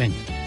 Benny.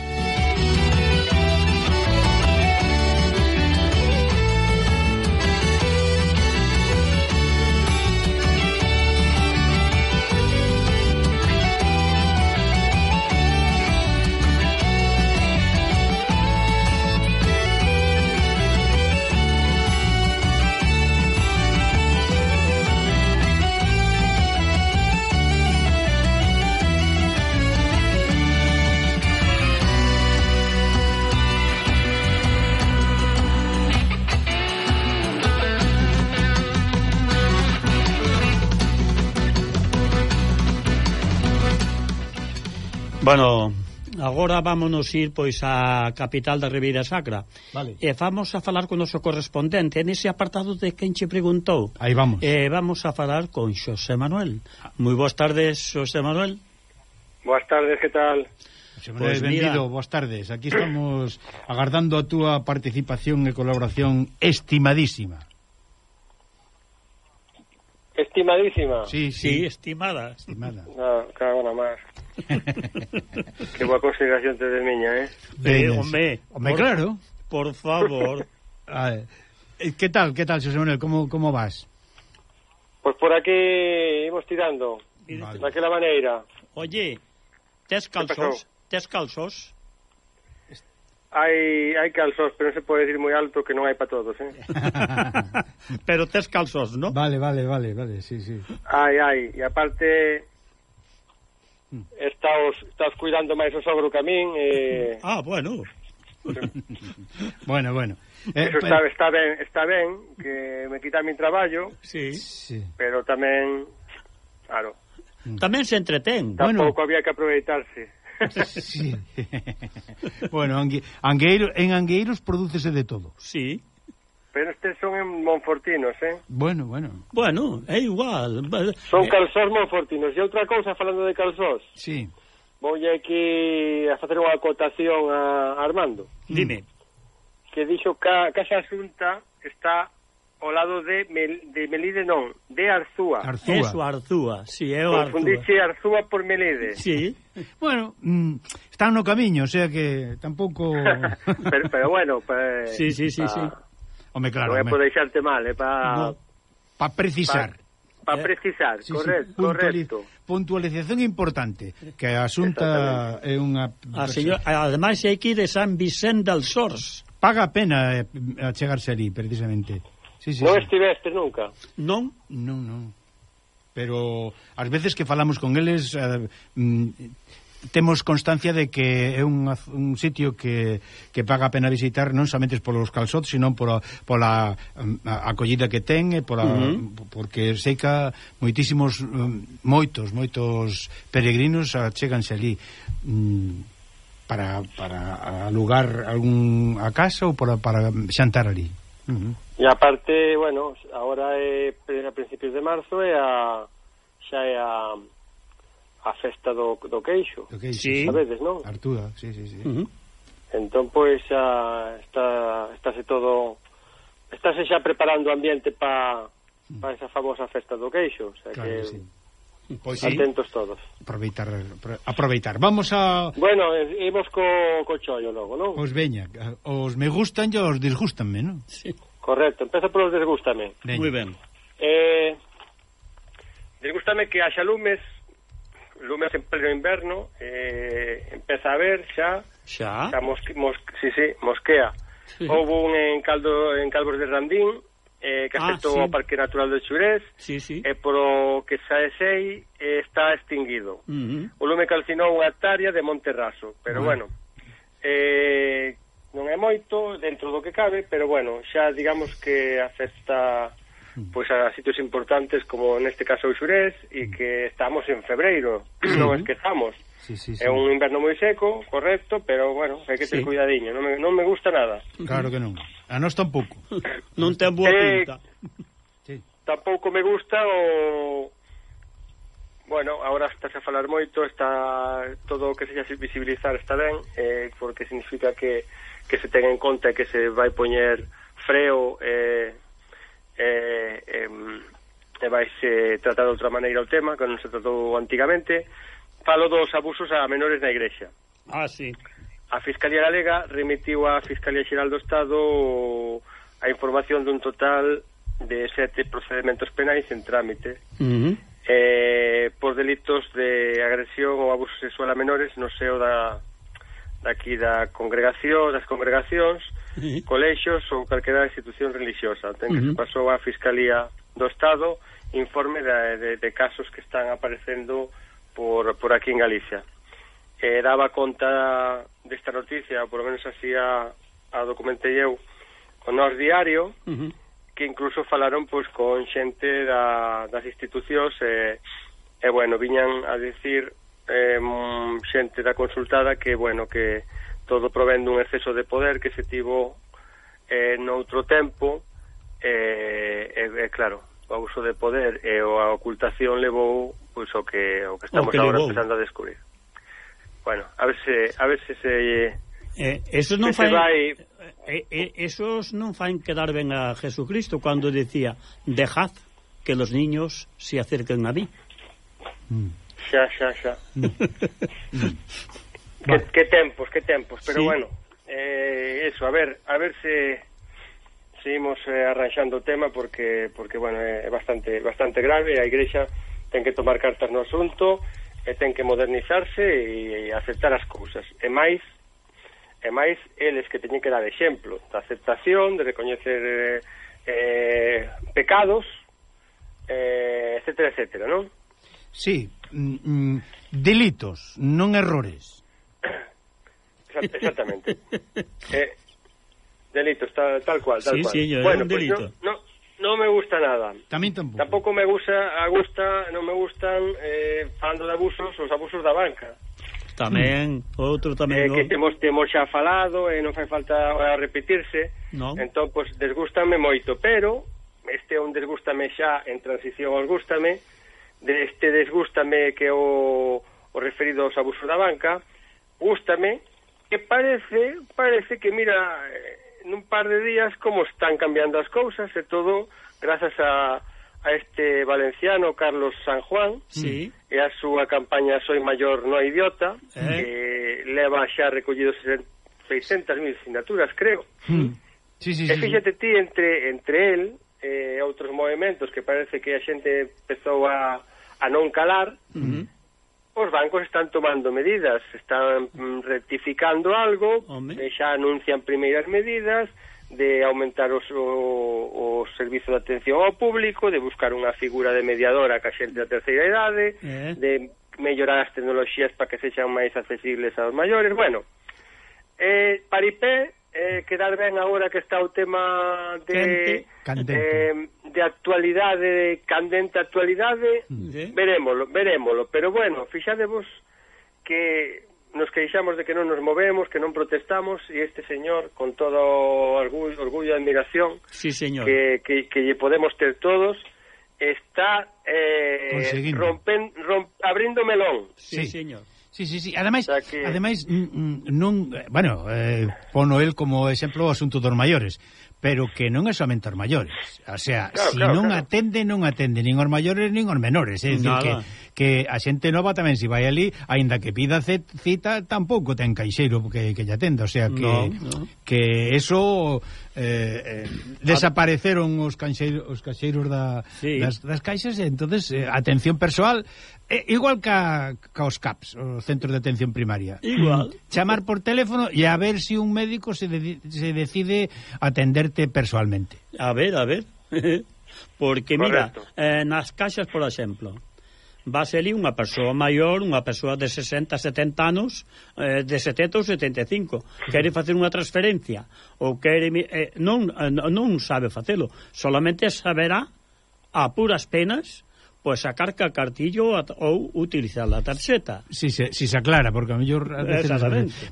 Bueno, agora vámonos ir pois á capital da Ribeira Sacra. Vale. E vamos a falar con o noso correspondente nese apartado de quen che preguntou. Aí vamos. E vamos a falar con Xosé Manuel. Moi boas tardes, Xosé Manuel. Boas tardes, que tal? Xosé Manuel, pois pues benvido, boas tardes. Aquí estamos agardando a túa participación e colaboración estimadísima. Estimadísima. Sí, sí, sí estimada. Estimada. No, cago na máis que boa consideración te de miña, eh? eh home, home por, claro. Por favor. A ver, eh, que tal, que tal, José Manuel? Como, como vas? Pois pues por aquí imos tirando. Vale. Daquela maneira. Oye, tes calzos? Tes calzos? Hai, hai calzos, pero non se pode decir moi alto que non hai para todos, eh? pero tes calzos, non? Vale, vale, vale, vale, sí, sí. Ai, ai, e aparte Mm. Estás, estás cuidando máis o sogro que a min e... Ah, bueno. bueno, bueno. Eh, Eso está, está ben, está ben que me quita mi traballo. Sí. sí. Pero tamén claro. Mm. Tamén se entretén. Tampouco bueno. había que aproveitarse. sí. bueno, Angue, Angueiro, en Angueiros prodúcese de todo. Sí. Pero estes son en monfortinos, eh? Bueno, bueno. Bueno, é igual. Son eh... calzós monfortinos. E outra cousa, falando de calzós. Sí. Voulle aquí a facer unha acotación a Armando. Mm. Dime. Que dixo que Casa Xunta está ao lado de, Mel, de Melide non, de Arzúa. Arzúa. Eso, Arzúa, si, é o Arzúa. Confundiche Arzúa por Melide. Sí. bueno, mm, están no camiño, o sea que tampouco... pero, pero bueno... Pues, sí, sí, sí, sí. Home, claro. Non é por deixarte mal, eh, é para... No, para precisar. Para pa precisar, eh, sí, correcto, sí, puntualiz correcto. Puntualización importante, que a asunta é unha... A señor, ademais, hai que ir de San Vicente del Sors. Paga a pena eh, achegarse ali, precisamente. Sí, sí, non sí. estiveste nunca? Non, non, non. Pero as veces que falamos con eles... Eh, mm, temos constancia de que é un, un sitio que, que paga a pena visitar non somente polos calzots, sino pola, pola mm, acollida que ten e pola, uh -huh. porque seica moitísimos mm, moitos, moitos peregrinos cheganse ali mm, para, para alugar algún a casa ou para, para xantar ali. Uh -huh. E aparte, bueno, agora é a principios de marzo é a xa é a a festa do, do queixo. Do queixo, sí. sabedes, non? Artúa, sí, sí, sí. Uh -huh. Entón, pois, a, está, estáse todo... Estáse xa preparando o ambiente para pa esa famosa festa do queixo. O sea, claro que, que sí. Pois sí. Atentos todos. Aproveitar, aproveitar. Vamos a Bueno, eh, imos co, co chollo logo, non? Os veña, os me gustan e os disgustanme, non? Sí. Correcto, empezo polos disgústame. Moi ben. Eh, desgústame que a Xalumes lumes en pleno inverno, eh, empeza a ver xa, xa, xa mosque, mosque, sí, sí, mosquea. Sí. Houve un en, caldo, en Calvos de Randín, eh, que afectou ah, sí. ao Parque Natural do Xurés, sí, sí. e eh, polo que xa sei, eh, está extinguido. Uh -huh. O lume calcinou unha hectárea de Monterraso, pero uh -huh. bueno, eh, non é moito dentro do que cabe, pero bueno, xa digamos que afecta mm. pois a sitios importantes como neste caso o Xurés e mm. que estamos en febreiro, non esquezamos. Sí, sí, sí. É un inverno moi seco, correcto, pero bueno, hai que ter sí. cuidadiño, non me, non me gusta nada. Claro que non. A nós tampouco. non ten boa eh, pinta. Eh, sí. Tampouco me gusta o Bueno, agora estás a falar moito, está todo o que se visibilizar está ben, eh, porque significa que, que se ten en conta que se vai poñer freo eh, eh, eh, e vaise eh, tratar de outra maneira o tema, que non se tratou antigamente. Falo dos abusos a menores na igrexa. Ah, sí. A Fiscalía Galega remitiu á Fiscalía Xeral do Estado a información dun total de sete procedimentos penais en trámite uh -huh. eh, por delitos de agresión ou abuso sexual a menores no seo da daqui da congregación, das congregacións, colexios ou calquera institución religiosa. Ten que uh -huh. se pasou á Fiscalía do Estado informe de, de, de casos que están aparecendo por, por aquí en Galicia. Eh, daba conta desta noticia, por lo menos así a, a documentei eu, con nos diario, uh -huh. que incluso falaron pois con xente da, das institucións e, eh, eh, bueno, viñan a decir eh, xente da consultada que, bueno, que todo provén dun exceso de poder que se tivo eh, noutro tempo e, eh, eh, claro, o abuso de poder e a ocultación levou pois, o, que, o que estamos o que agora levou. empezando a descubrir. Bueno, a ver se, a ver se se... Eh, esos non faen, vai... eh, eh, esos non faen quedar ben a Jesucristo cando decía dejad que los niños se acerquen a mí. Mm. Xa, xa, xa. Mm. Que, que tempos, que tempos, pero sí. bueno, eh, eso, a ver, a ver se seguimos eh, arranxando o tema porque porque bueno, eh, é bastante bastante grave, a igrexa ten que tomar cartas no asunto, eh, e ten que modernizarse e, e aceptar as cousas. E máis e máis eles que teñen que dar exemplo da aceptación, de recoñecer eh, eh, pecados, eh, etcétera, etcétera, non? Sí, mm, mm, delitos, non errores. Exactamente. eh, delito, está, tal cual, tal sí, cual. Sí, yo, bueno, un pues delito. No, no, no, me gusta nada. También tampouco. Tampouco me gusta, a gusta, non me gustan, eh, falando de abusos, os abusos da banca. Tamén, outro tamén. Eh, no. que temos, temos xa falado, e eh, non fai falta a repetirse. No. Entón, pois, pues, desgústame moito, pero este é un desgústame xa en transición aos gústame, deste desgústame que o, o referido aos abusos da banca, gústame que parece, parece que, mira, eh, nun par de días como están cambiando as cousas e todo grazas a, a este valenciano Carlos San Juan sí. e a súa campaña Soy Mayor No Idiota eh. que leva xa recollido 600.000 sinaturas, creo. Mm. Sí, sí, e fíxate sí, ti entre, entre el e eh, outros movimentos que parece que a xente empezou a, a non calar, uh mm-hmm. -huh. Os bancos están tomando medidas, están mm, rectificando algo, Home. Eh, xa anuncian primeiras medidas de aumentar os, o, o servizo de atención ao público, de buscar unha figura de mediadora que xente da terceira idade, eh. de mellorar as tecnoloxías para que sexan máis accesibles aos maiores, bueno. Eh, Paripé eh, quedar ben agora que está o tema de candente. Eh, de actualidade, candente actualidade, mm. ¿Sí? verémolo, verémolo, pero bueno, fixadevos que nos queixamos de que non nos movemos, que non protestamos e este señor con todo orgullo, orgullo e admiración sí, señor. Que, que, que lle podemos ter todos está eh, rompen, romp, abrindo melón. Sí, sí señor. Sí, sí, sí. Ademais, o sea que... ademais non, eh, bueno, eh, pono el como exemplo o asunto dos maiores, pero que non é somente os maiores. O sea, claro, se si claro, non claro. atende, non atende nin os maiores nin os menores, é dicir que que a xente nova tamén se vai ali, aínda que pida cita, tampouco ten caixeiro que, que lle atenda, o sea que no, no. que eso eh, eh, desapareceron os caixeiros, os caixeiros da, sí. das, das caixas, e entonces eh, atención persoal eh, igual ca, ca os CAPS, os centros de atención primaria. Igual. Chamar por teléfono e a ver se si un médico se, de, se decide atenderte persoalmente. A ver, a ver. Porque, Correcto. mira, eh, nas caixas, por exemplo, Vas ali unha persoa maior, unha persoa de 60, 70 anos, eh, de 70 ou 75, quere facer unha transferencia? Ou quere eh, non eh, non sabe facelo, solamente saberá a puras penas pois sacar ca cartillo ou utilizar a tarxeta. Si se, si se aclara, porque a mellor...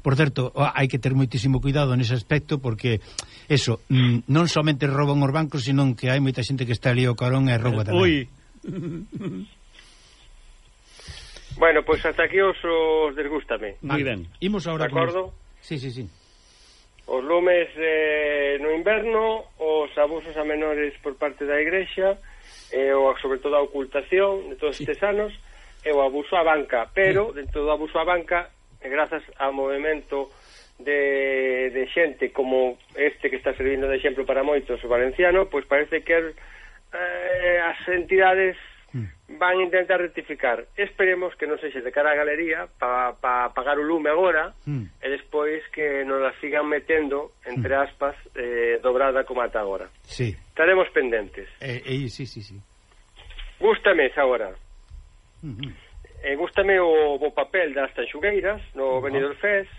Por certo, hai que ter moitísimo cuidado nese aspecto, porque eso, mm, non somente roban os bancos, senón que hai moita xente que está ali o carón e rouba tamén. Ui... Bueno, pois pues hasta aquí os, os desgústame. Moi ben. Imos agora De acordo? Sí, sí, sí. Os lumes eh, no inverno, os abusos a menores por parte da igrexa, e eh, o, sobre todo a ocultación de todos sí. estes anos, e o abuso á banca. Pero, sí. dentro do abuso á banca, e grazas ao movimento de, de xente como este que está servindo de exemplo para moitos o valenciano, pois parece que eh, as entidades Mm. van a intentar rectificar. Esperemos que non sexe de cara á galería para pa apagar o lume agora mm. e despois que nos la sigan metendo, entre mm. aspas, eh, dobrada como ata agora. Sí. Estaremos pendentes. Eh, eh, sí, sí, sí. Gústame esa hora. Mm -hmm. eh, gústame o o papel das tanxugueiras no oh. Benidorm Fest.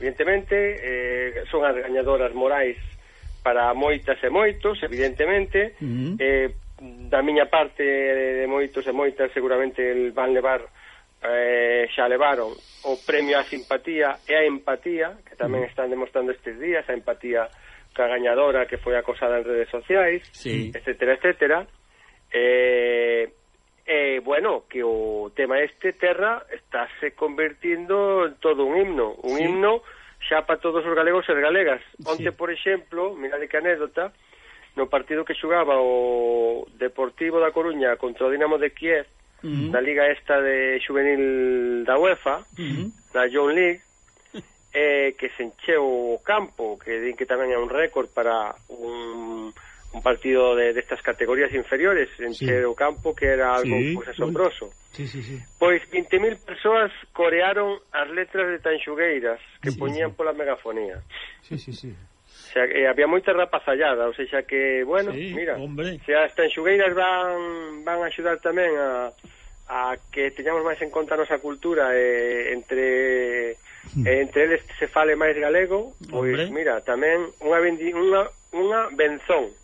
Evidentemente, eh, son as gañadoras morais para moitas e moitos, evidentemente. Mm -hmm. Eh, da miña parte de moitos e moitas seguramente van levar eh, xa levaron o premio á simpatía e a empatía que tamén mm. están demostrando estes días a empatía ca gañadora que foi acosada en redes sociais sí. etcétera, etcétera eh, eh, bueno, que o tema este Terra estáse convertindo en todo un himno un sí. himno xa para todos os galegos e galegas onte, sí. por exemplo, mirade que anécdota no partido que xugaba o Deportivo da Coruña contra o Dinamo de Kiev uh -huh. na liga esta de juvenil da UEFA, uh -huh. na John League, eh, que se encheu o campo, que din que tamén é un récord para un, un partido de, destas de categorías inferiores, encher sí. o campo, que era algo sí, pues, asombroso. Sí, sí, sí. Pois 20.000 persoas corearon as letras de Tanxugueiras que sí, poñían sí. pola megafonía. Sí, sí, sí. O sea, eh, había moita rapazallada, ou seja que, bueno, sí, mira, hombre. se as tanxugueiras van, van a axudar tamén a, a que teñamos máis en conta a nosa cultura e entre hmm. entre eles se fale máis galego, pois Hombre. mira, tamén unha bendi, unha unha benzón.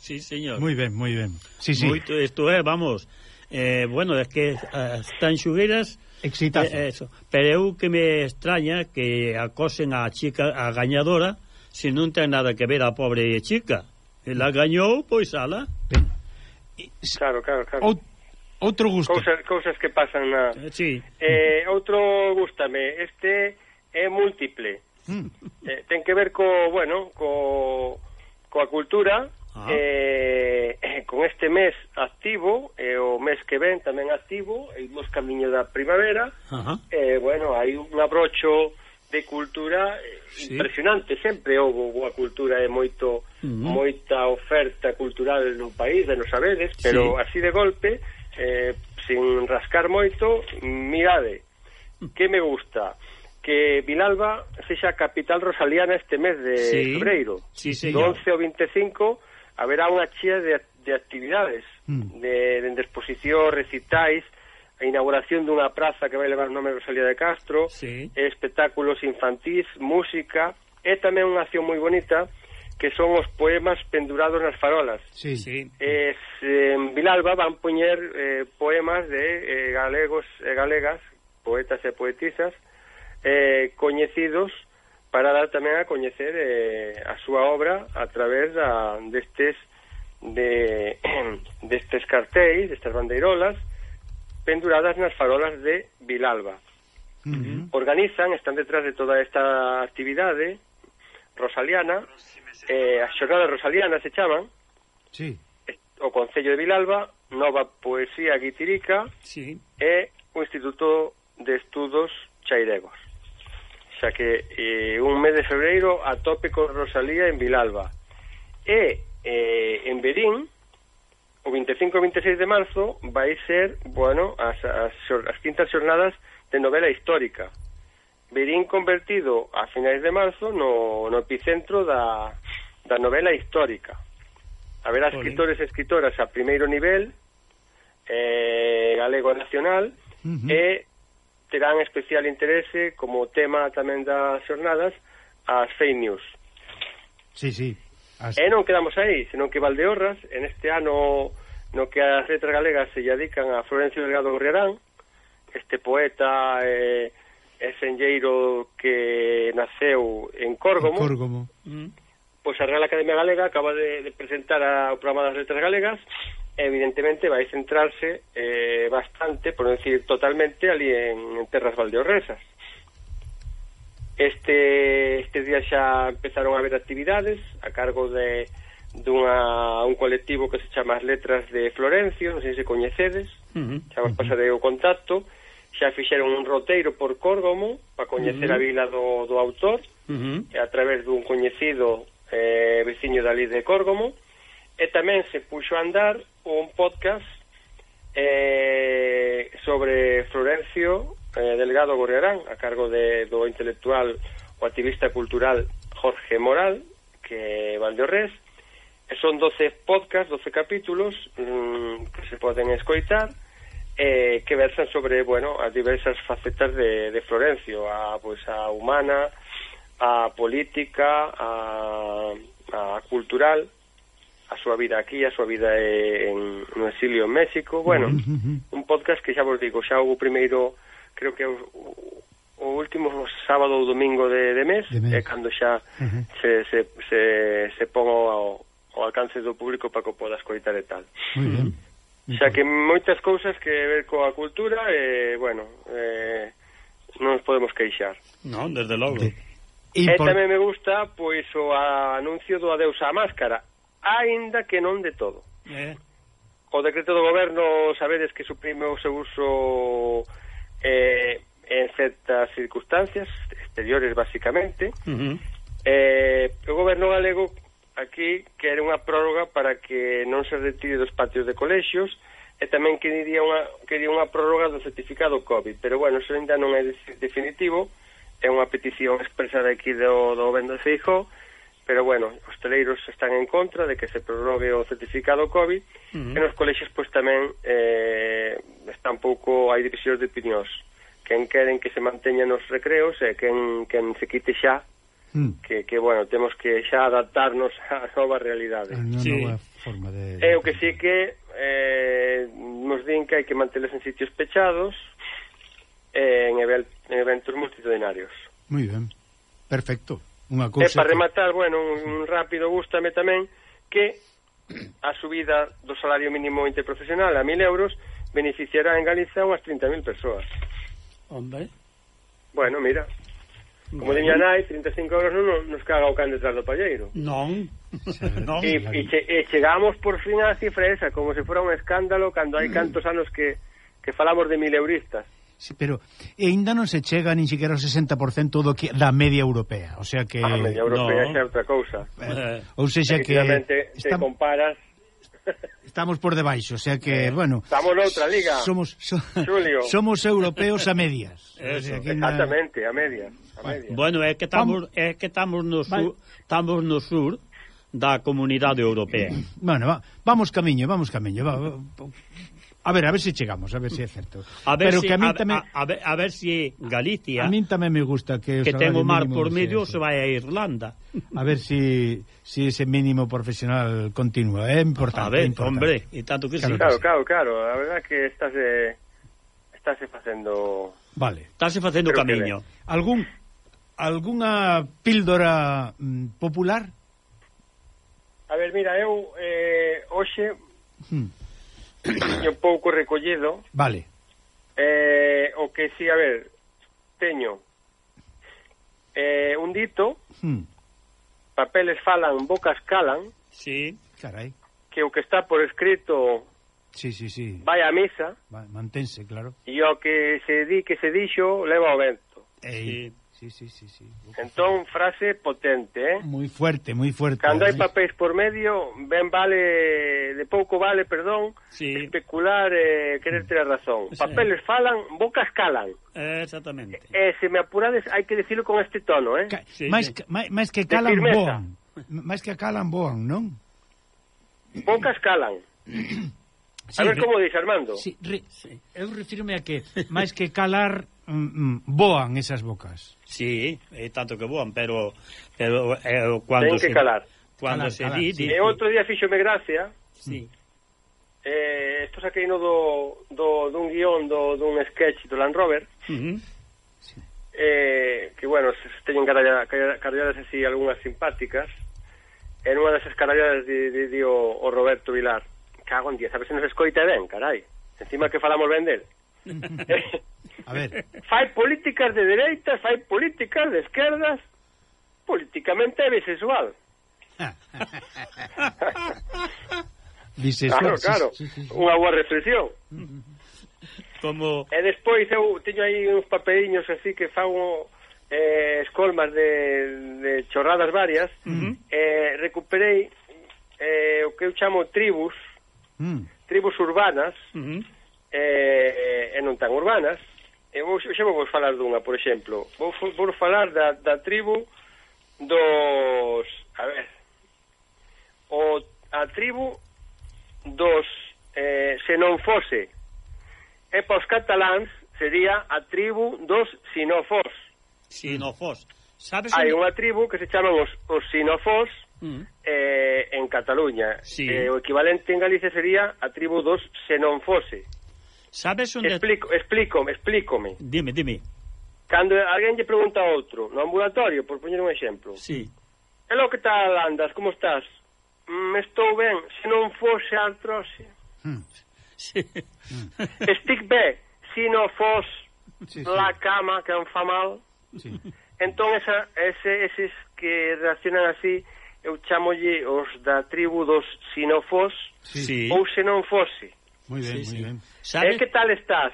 Sí, señor. Moi ben, moi ben. Sí, sí. Moito isto é, eh, vamos. Eh, bueno, é que as tanxugueiras Exitazo. Eh, eso. Pero eu que me extraña que acosen a chica a gañadora se non ten nada que ver a pobre chica. Ela gañou, pois ala. Claro, claro, claro. Out, outro gusto. Cousas, cousas que pasan na... Eh, sí. Eh, outro gustame. Este é múltiple. Mm. Eh, ten que ver co, bueno, co, coa cultura, ah. eh, con este mes activo, e eh, o mes que ven tamén activo, e imos camiño da primavera, ah. eh, bueno, hai un abrocho de cultura eh, sí. impresionante, sempre houve boa cultura e moito uh moita oferta cultural no país, de nos sabedes, pero sí. así de golpe, eh, sin rascar moito, mirade, que me gusta que Vilalba sexa capital rosaliana este mes de sí. febreiro. Sí, señor. do 11 ao 25 haberá unha chea de, de actividades, mm. de, de exposición, recitais, a inauguración dunha praza que vai levar o nome de Rosalía de Castro, sí. espectáculos infantís, música, e tamén unha acción moi bonita que son os poemas pendurados nas farolas. Sí, sí. Es, en Vilalba van poñer eh, poemas de eh, galegos e galegas, poetas e poetisas, eh, coñecidos para dar tamén a coñecer eh, a súa obra a través da, destes de, destes cartéis, destas bandeirolas, penduradas nas farolas de Vilalba. Uh -huh. Organizan, están detrás de toda esta actividade rosaliana, eh, as xornadas rosalianas se chaman, sí. o Concello de Vilalba, Nova Poesía Guitirica sí. e o Instituto de Estudos Chairegos. Xa que eh, un mes de febreiro atópico Rosalía en Vilalba. E eh, en Berín, o 25 e 26 de marzo vai ser, bueno, as, as, as quintas xornadas de novela histórica. Verín convertido a finais de marzo no, no epicentro da, da novela histórica. Haberá escritores e escritoras a primeiro nivel, eh, galego nacional, uh -huh. e terán especial interese como tema tamén das xornadas as fake news. Sí, sí. Ah, as... E non quedamos aí, senón que Valdeorras, en este ano no que as letras galegas se dedican a Florencio Delgado Gorriarán, este poeta e, eh, e senlleiro que naceu en Córgomo, Córgomo. Mm. pois a Real Academia Galega acaba de, de presentar a, o programa das letras galegas, evidentemente vai centrarse eh, bastante, por non decir totalmente, ali en, en terras valdeorresas. Este, este día xa empezaron a haber actividades a cargo de dunha un colectivo que se chama As Letras de Florencio, non sei se coñecedes, uh -huh. xa vos pasarei o contacto, xa fixeron un roteiro por Córgomo para coñecer uh -huh. a vila do, do autor, uh -huh. a través dun coñecido eh, veciño dali de Córgomo, e tamén se puxo a andar un podcast eh, sobre Florencio eh, Delgado Gorriarán, a cargo de, do intelectual o activista cultural Jorge Moral, que Valdeorres, e son 12 podcast, 12 capítulos mmm, que se poden escoitar eh, que versan sobre, bueno, as diversas facetas de, de Florencio, a, pois, pues, a humana, a política, a, a cultural, a súa vida aquí, a súa vida eh, en, no exilio en México, bueno, un podcast que xa vos digo, xa o primeiro creo que o, o último sábado ou domingo de, de mes, de mes. é cando xa uh -huh. se, se, se, se pon ao, ao alcance do público para que o poda escoitar e tal. Muy bien. Xa que moitas cousas que ver coa cultura e, eh, bueno, eh, non nos podemos queixar. Non, desde logo. De... Impor... E tamén me gusta pois o anuncio do adeus á máscara, aínda que non de todo. Eh. O decreto do goberno, sabedes que suprime o seu uso eh, en certas circunstancias exteriores basicamente uh -huh. eh, o goberno galego aquí quere unha prórroga para que non se retire dos patios de colexios e tamén quería unha, quería unha prórroga do certificado COVID. Pero bueno, iso ainda non é definitivo. É unha petición expresada aquí do, do Vendo Feijó pero bueno, os teleiros están en contra de que se prorrogue o certificado COVID uh -huh. e nos colexios pois tamén eh, está un pouco hai divisións de opinións quen queren que se manteñan os recreos e quen, quen se quite xa uh -huh. que, que, bueno, temos que xa adaptarnos á nova realidade. A sí. nova forma de... É o que sí que eh, nos din que hai que manteles en sitios pechados eh, en, eventos multitudinarios. Muy ben, perfecto. Unha cousa e para rematar, bueno, un, un rápido gustame tamén que a subida do salario mínimo interprofesional a 1000 euros beneficiará en Galiza unhas 30.000 persoas. Hombre. Bueno, mira, Como bueno. diña nai, 35 euros non nos caga o can detrás do palleiro. Non. non. E, e, che, e chegamos por fin á cifra esa, como se fora un escándalo, cando hai cantos anos que, que falamos de mil euristas. Sí, pero aínda non se chega nin siquiera ao 60% do que da media europea, o sea que ah, A media europea no. é outra cousa. Eh, ou sea que se comparas Estamos por debaixo, o sea que, eh, bueno... Estamos noutra liga, somos, so, Julio. Somos europeos a medias. Eso, o sea, exactamente, na... a medias. A medias. Bueno, é que estamos, é que estamos no sur, estamos no sur da comunidade europea. Bueno, va, vamos camiño, vamos camiño. Va, va, A ver, a ver se si chegamos, a ver se si é certo. A ver Pero si, que a tamén a, a, ver, a ver se si Galicia A min tamén me gusta que o que ten o mar por medio se vai a Irlanda. A ver se si, si ese mínimo profesional continúa, é importante, a ver, importante. hombre, e tanto que claro, sí. Claro, claro, claro, a verdade é que estás eh, estás facendo Vale. Estás facendo Creo camiño. Algún algunha píldora mm, popular? A ver, mira, eu eh, hoxe hmm teño pouco recollido. Vale. Eh, o que si, sí, a ver, teño eh, un dito, hmm. papeles falan, bocas calan. Sí, carai. Que o que está por escrito Sí, sí, sí. Vai a misa. Va, mantense, claro. E o que se di que se dixo leva o vento. Ei. Sí. Sí, sí, sí, sí. Entón, frase potente, eh? Moi fuerte, moi fuerte. Cando hai papéis por medio, ben vale, de pouco vale, perdón, sí. especular e eh, querer ter a razón. Sí. Papeles falan, bocas calan. Eh, exactamente. E eh, se me apurades, hai que decirlo con este tono, eh? Ca sí, máis, sí. máis, máis que calan boan. Máis que calan boan, non? Bocas calan. Sí, a ver como dis, Armando. Sí, re, sí. Eu refirme a que máis que calar mm, mm. boan esas bocas. Sí, é tanto que boan, pero pero eh, cuando Ten que se, calar. cuando calar, se calar, di, sí. di, e outro día fíxome gracia. Sí. Eh, esto saquei no do, do dun guión do dun sketch do Land Rover. Uh -huh. sí. Eh, que bueno, se teñen carallas así algunhas simpáticas. En unha desas carrelladas di, di, di o, o Roberto Vilar. Cago en día, sabes se nos escoita ben, carai. Encima que falamos ben del. A ver. Fai políticas de dereitas, fai políticas de esquerdas, políticamente é bisexual. bisexual, claro, claro, sí, sí, sí. unha boa reflexión. Como... Eh, e despois eu teño aí uns papeliños así que fago eh, escolmas de, de chorradas varias, uh -huh. eh, recuperei eh, o que eu chamo tribus, uh -huh. tribus urbanas, uh -huh. eh, e non tan urbanas, Eu vou, xa vou falar dunha, por exemplo. Vou, vou falar da, da tribu dos... A ver... O, a tribu dos... Eh, se non fose. E pos cataláns sería a tribu dos sinofós. Sinofós. Sabes Hai unha tribu que se chaman os, os sinofós mm. eh, en Cataluña. Sí. Eh, o equivalente en Galicia sería a tribu dos xenonfose. Sabes onde... Explico, explico, explícome. Dime, dime. Cando alguén lle pregunta a outro, no ambulatorio, por poñer un exemplo. Sí. Hello, que tal andas? Como estás? Mm, estou ben, se non fose artrose. Mm. Sí. Mm. Estic ben, se non fos sí, sí. la cama que em fa mal. Sí. Entón, esa, ese, eses que reaccionan así, eu chamolle os da tribu dos sinofós sí. ou se non fose. Moi ben, sí, moi sí. ben. Sabe... Eh, ¿Qué que tal estás?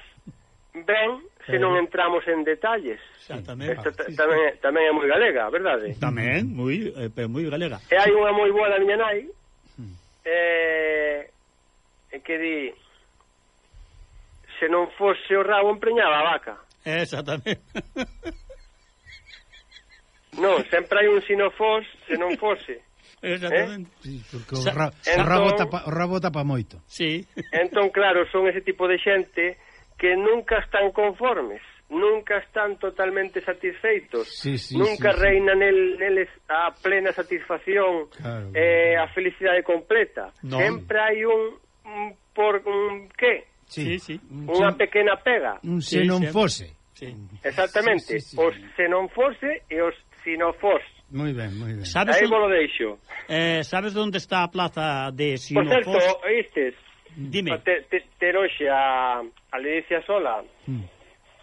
Ben, se non entramos en detalles. Exactamente. Esta, sí, sí. tamén é moi galega, verdade? Tamén, moi, eh, moi galega. Eh, e hai unha moi boa da miña nai, mm. eh, eh, que di se non fose o rabo empreñaba a vaca. Exactamente. non, sempre hai un sinofós se non fose. Exactamente. Eh? Sí, porque o, ra, entón, o, rabo tapa, o rabo tapa moito. Sí. Entón, claro, son ese tipo de xente que nunca están conformes, nunca están totalmente satisfeitos, sí, sí, nunca sí, reina sí. Nel, neles a plena satisfacción, claro, eh, a felicidade completa. No. Sempre hai un, un por un que? Sí, sí. Unha pequena pega. Un se non fose. Sí. Exactamente. Sí, sí, sí. Os se non fose e os si non fose. Moi ben, moi ben. Sabes Aí vos deixo. Eh, sabes onde está a plaza de Sinofos? Por certo, oístes? Dime. Te, te, te hoxe a, a Leticia Sola. Mm.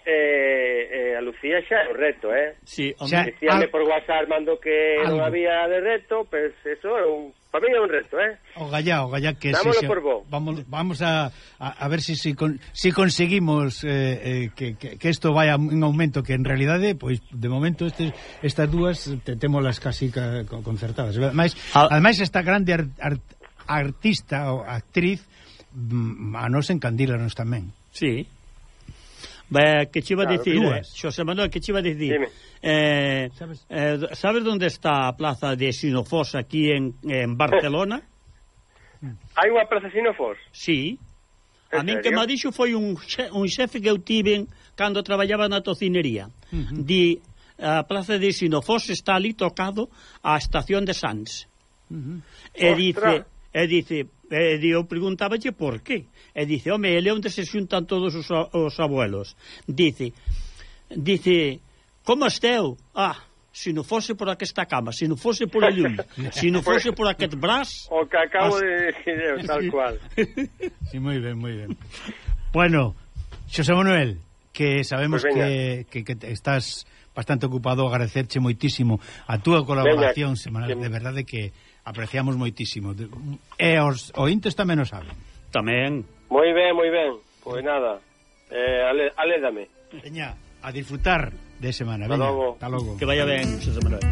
Eh, eh, a Lucía xa é o reto, eh? Sí, hombre. Xa, Decíame al... por WhatsApp, mando que Algo. non había de reto, pero pues eso é un Para mí é un reto, eh? O gallá, o gallá que... Dámolo se... por bo. Vamos, vamos a, a, a ver si, si, con, si conseguimos eh, eh, que, que, que esto vaya en aumento, que en realidade, pois, pues, de momento, estes, estas dúas te, temolas casi ca, concertadas. Ademais, ah. ademais esta grande art, art, artista ou actriz mm, a nos encandílanos tamén. Sí, Vai, que che iba claro, a dicir, eh, Xosé Manuel, que che iba a dicir? Dime. Eh, ¿Sabes? Eh, sabes onde está a plaza de Sinofós aquí en, en Barcelona? Hai unha plaza Sinofós? Sí. A min que me dixo foi un, xe, un xefe que eu tiven cando traballaba na tocinería. Uh -huh. Di, a plaza de Sinofós está ali tocado á estación de Sants. Uh -huh. E Ostras. dice, e dice, E eu preguntáballe por qué. E dice, home, ele onde se xuntan todos os, os abuelos. Dice, dice, como esteu? Ah, se non fose por aquesta cama, se non fose por a llum, se non fose por aquest braç... O que acabo as... de decir eu, tal cual. Sí, moi ben, moi ben. Bueno, Xosé Manuel, que sabemos pues que, que, que estás bastante ocupado, agradecerche moitísimo a túa colaboración veña, semanal, que... de verdade que apreciamos moitísimo. E os ointes tamén o saben. Tamén. Moi ben, moi ben. Pois nada, eh, ale, alédame. Veña, a disfrutar de semana. Veña, hasta logo. Que vaya ben, Xosé Manuel.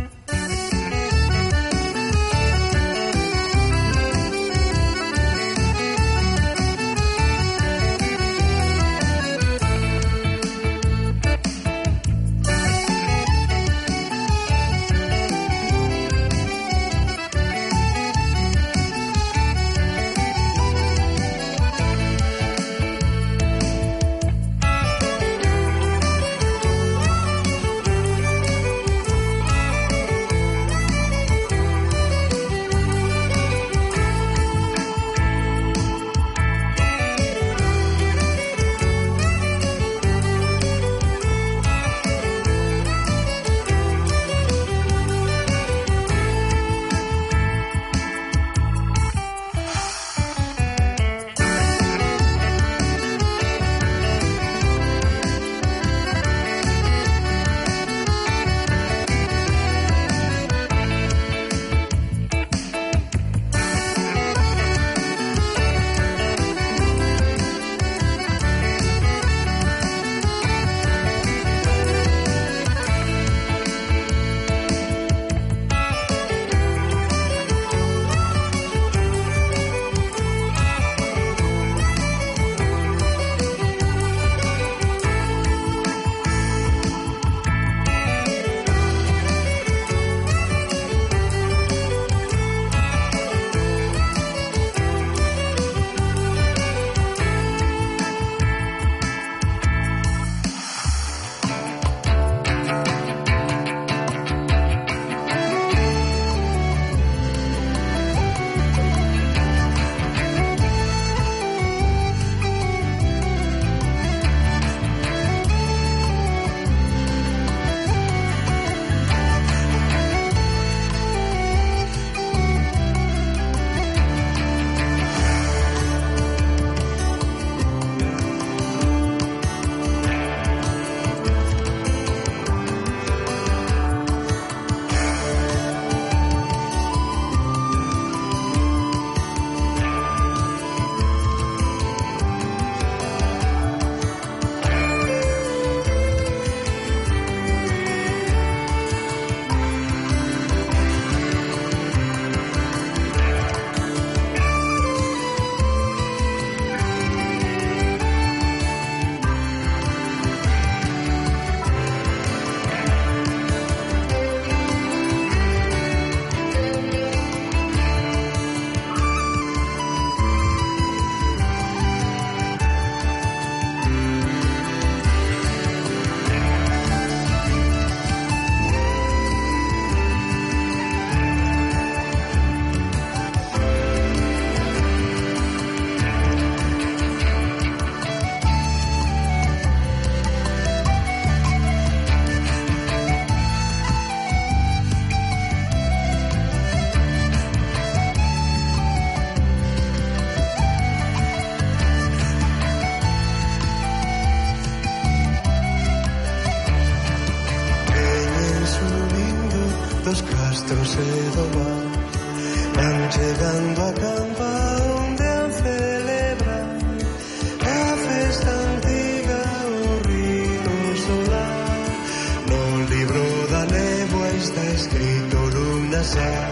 casar.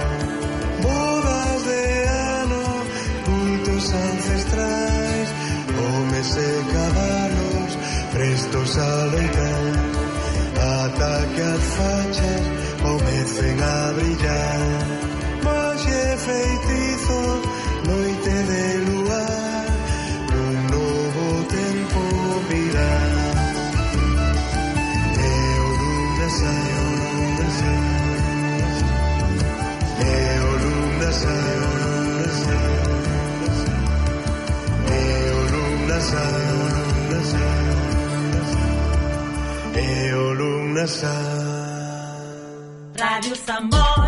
Bodas de ano, cultos ancestrais, homes e cabalos prestos a loitar. Ata que as fachas comecen a brillar. Maxe feitizo Eolum Nasa. Radio Samboa